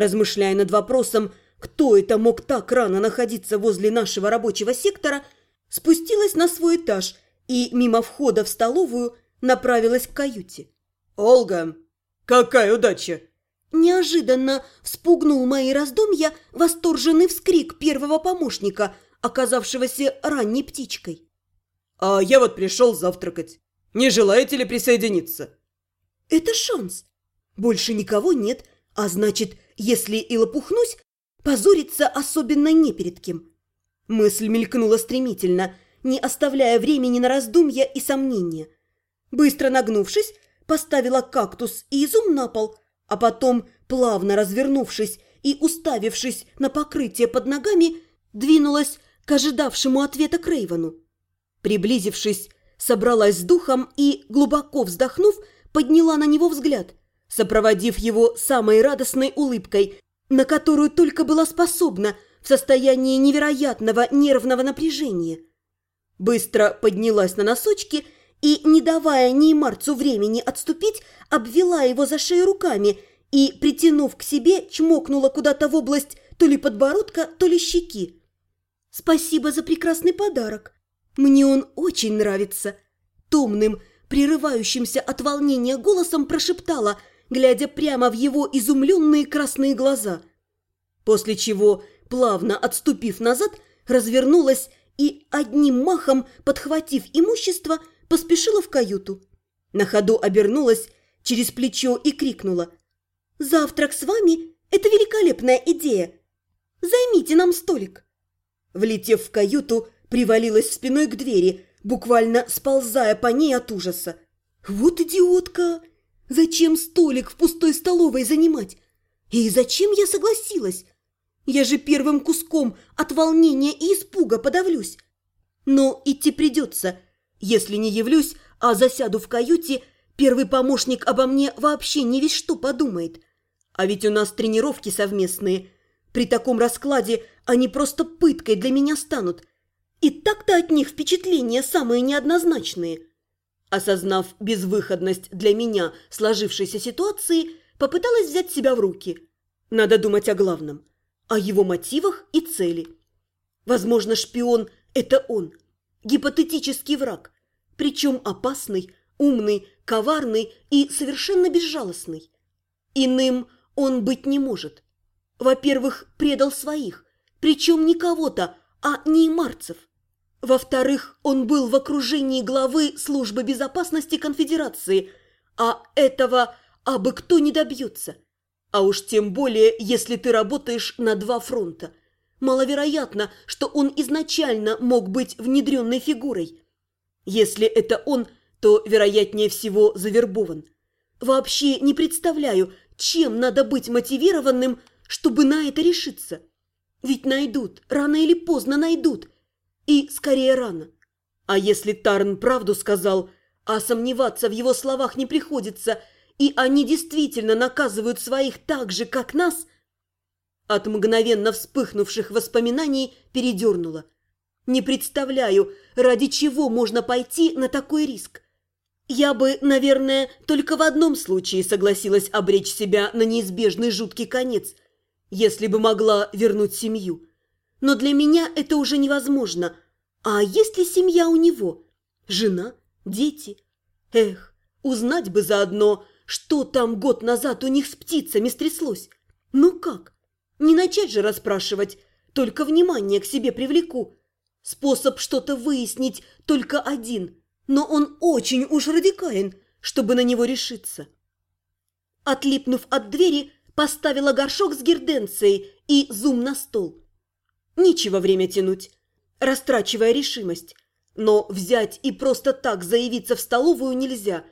Размышляя над вопросом, кто это мог так рано находиться возле нашего рабочего сектора, спустилась на свой этаж и мимо входа в столовую направилась к каюте. «Олга, какая удача!» Неожиданно вспугнул мои раздумья восторженный вскрик первого помощника, оказавшегося ранней птичкой. «А я вот пришел завтракать. Не желаете ли присоединиться?» «Это шанс. Больше никого нет, а значит, если и лопухнусь, позориться особенно не перед кем». Мысль мелькнула стремительно, не оставляя времени на раздумья и сомнения. Быстро нагнувшись, поставила кактус и изум на пол, а потом, плавно развернувшись и уставившись на покрытие под ногами, двинулась к ожидавшему ответа Крейвану. Приблизившись, собралась с духом и, глубоко вздохнув, подняла на него взгляд, сопроводив его самой радостной улыбкой, на которую только была способна в состоянии невероятного нервного напряжения. Быстро поднялась на носочки и, не давая ни Марцу времени отступить, обвела его за шею руками и, притянув к себе, чмокнула куда-то в область то ли подбородка, то ли щеки. «Спасибо за прекрасный подарок. Мне он очень нравится». Томным, прерывающимся от волнения голосом прошептала, глядя прямо в его изумленные красные глаза. После чего, плавно отступив назад, развернулась и, одним махом подхватив имущество, поспешила в каюту. На ходу обернулась через плечо и крикнула. «Завтрак с вами – это великолепная идея! Займите нам столик!» Влетев в каюту, привалилась спиной к двери, буквально сползая по ней от ужаса. «Вот идиотка! Зачем столик в пустой столовой занимать? И зачем я согласилась? Я же первым куском от волнения и испуга подавлюсь. Но идти придется – если не явлюсь, а засяду в каюте, первый помощник обо мне вообще не весь что подумает. А ведь у нас тренировки совместные. При таком раскладе они просто пыткой для меня станут. И так-то от них впечатления самые неоднозначные. Осознав безвыходность для меня сложившейся ситуации, попыталась взять себя в руки. Надо думать о главном. О его мотивах и цели. Возможно, шпион – это он – гипотетический враг, причем опасный, умный, коварный и совершенно безжалостный. Иным он быть не может. Во-первых, предал своих, причем не кого-то, а неймарцев. Во-вторых, он был в окружении главы службы безопасности конфедерации, а этого абы кто не добьется. А уж тем более, если ты работаешь на два фронта – Маловероятно, что он изначально мог быть внедренной фигурой. Если это он, то, вероятнее всего, завербован. Вообще не представляю, чем надо быть мотивированным, чтобы на это решиться. Ведь найдут, рано или поздно найдут. И скорее рано. А если Тарн правду сказал, а сомневаться в его словах не приходится, и они действительно наказывают своих так же, как нас – от мгновенно вспыхнувших воспоминаний передернула. Не представляю, ради чего можно пойти на такой риск. Я бы, наверное, только в одном случае согласилась обречь себя на неизбежный жуткий конец, если бы могла вернуть семью. Но для меня это уже невозможно. А есть ли семья у него? Жена? Дети? Эх, узнать бы заодно, что там год назад у них с птицами стряслось. Ну как? Не начать же расспрашивать, только внимание к себе привлеку. Способ что-то выяснить только один, но он очень уж радикален, чтобы на него решиться. Отлипнув от двери, поставила горшок с герденцией и зум на стол. Нечего время тянуть, растрачивая решимость. Но взять и просто так заявиться в столовую нельзя.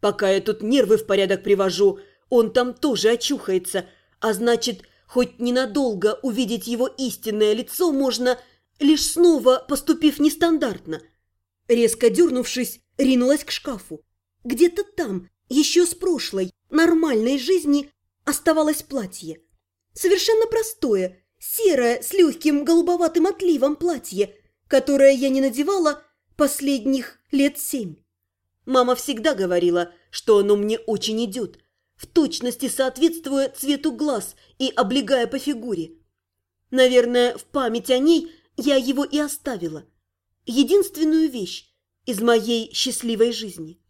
Пока я тут нервы в порядок привожу, он там тоже очухается, а значит, Хоть ненадолго увидеть его истинное лицо можно, лишь снова поступив нестандартно. Резко дернувшись, ринулась к шкафу. Где-то там, еще с прошлой, нормальной жизни, оставалось платье. Совершенно простое, серое, с легким голубоватым отливом платье, которое я не надевала последних лет семь. Мама всегда говорила, что оно мне очень идет – в точности соответствуя цвету глаз и облегая по фигуре. Наверное, в память о ней я его и оставила. Единственную вещь из моей счастливой жизни.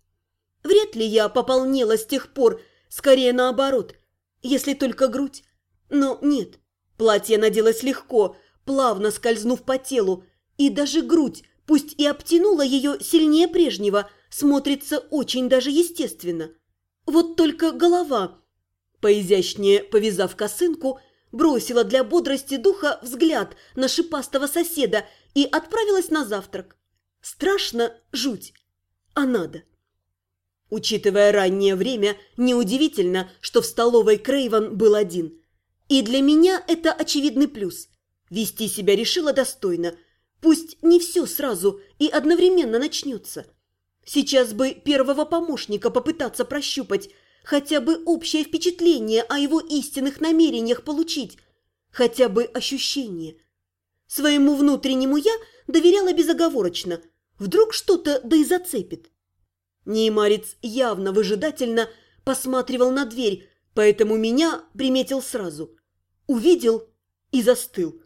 Вряд ли я пополнела с тех пор, скорее наоборот, если только грудь. Но нет, платье наделось легко, плавно скользнув по телу, и даже грудь, пусть и обтянула ее сильнее прежнего, смотрится очень даже естественно. Вот только голова, поизящнее повязав косынку, бросила для бодрости духа взгляд на шипастого соседа и отправилась на завтрак. Страшно жуть, а надо. Учитывая раннее время, неудивительно, что в столовой Крейвен был один. И для меня это очевидный плюс. Вести себя решила достойно. Пусть не все сразу и одновременно начнется. Сейчас бы первого помощника попытаться прощупать, хотя бы общее впечатление о его истинных намерениях получить, хотя бы ощущение. Своему внутреннему «я» доверяла безоговорочно. Вдруг что-то да и зацепит. Неймарец явно выжидательно посматривал на дверь, поэтому меня приметил сразу. Увидел и застыл.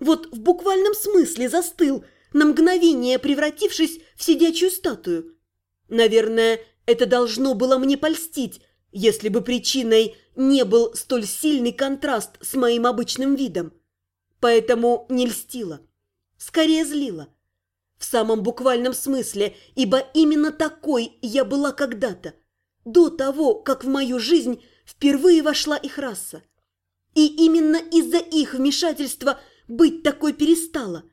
Вот в буквальном смысле застыл, на мгновение превратившись в сидячую статую. Наверное, это должно было мне польстить, если бы причиной не был столь сильный контраст с моим обычным видом. Поэтому не льстила, скорее злила. В самом буквальном смысле, ибо именно такой я была когда-то, до того, как в мою жизнь впервые вошла их раса. И именно из-за их вмешательства быть такой перестала.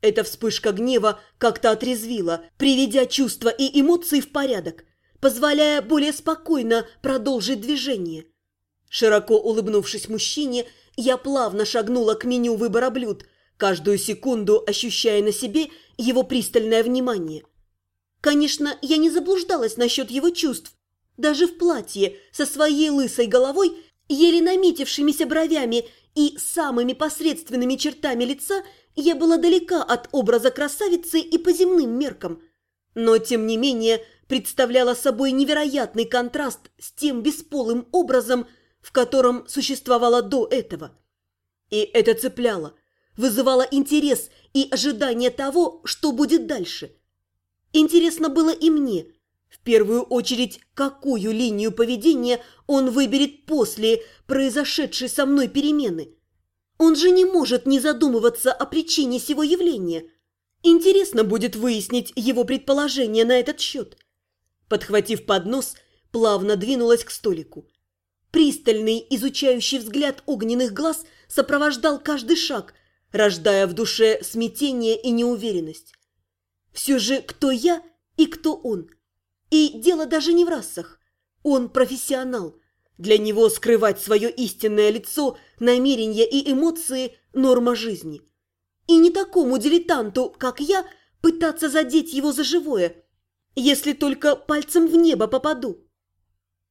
Эта вспышка гнева как-то отрезвила, приведя чувства и эмоции в порядок, позволяя более спокойно продолжить движение. Широко улыбнувшись мужчине, я плавно шагнула к меню выбора блюд – каждую секунду ощущая на себе его пристальное внимание. Конечно, я не заблуждалась насчет его чувств. Даже в платье со своей лысой головой, еле наметившимися бровями и самыми посредственными чертами лица я была далека от образа красавицы и по земным меркам. Но, тем не менее, представляла собой невероятный контраст с тем бесполым образом, в котором существовала до этого. И это цепляло – вызывало интерес и ожидание того, что будет дальше. Интересно было и мне. В первую очередь, какую линию поведения он выберет после произошедшей со мной перемены. Он же не может не задумываться о причине сего явления. Интересно будет выяснить его предположение на этот счет. Подхватив поднос, плавно двинулась к столику. Пристальный, изучающий взгляд огненных глаз сопровождал каждый шаг – рождая в душе смятение и неуверенность. Все же кто я и кто он? И дело даже не в расах. Он профессионал. Для него скрывать свое истинное лицо, намерения и эмоции – норма жизни. И не такому дилетанту, как я, пытаться задеть его за живое, если только пальцем в небо попаду.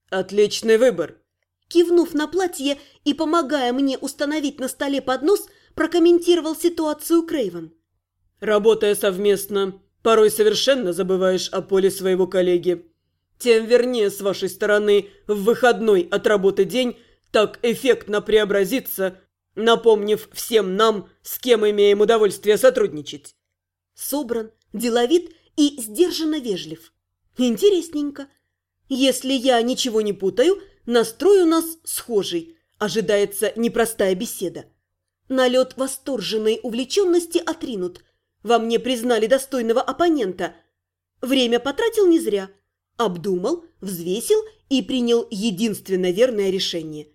«Отличный выбор!» Кивнув на платье и помогая мне установить на столе поднос, прокомментировал ситуацию Крейвен. «Работая совместно, порой совершенно забываешь о поле своего коллеги. Тем вернее с вашей стороны в выходной от работы день так эффектно преобразиться, напомнив всем нам, с кем имеем удовольствие сотрудничать». Собран, деловит и сдержанно вежлив. Интересненько. Если я ничего не путаю, настрой у нас схожий. Ожидается непростая беседа. Налет восторженной увлеченности отринут. Во мне признали достойного оппонента. Время потратил не зря. Обдумал, взвесил и принял единственно верное решение.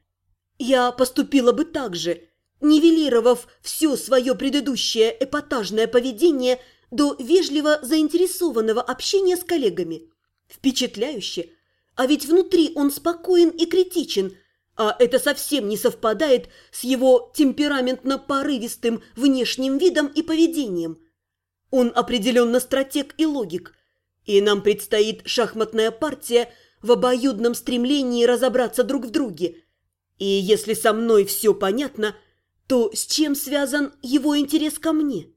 Я поступила бы так же, нивелировав все свое предыдущее эпатажное поведение до вежливо заинтересованного общения с коллегами. Впечатляюще. А ведь внутри он спокоен и критичен – а это совсем не совпадает с его темпераментно-порывистым внешним видом и поведением. Он определенно стратег и логик, и нам предстоит шахматная партия в обоюдном стремлении разобраться друг в друге. И если со мной все понятно, то с чем связан его интерес ко мне?»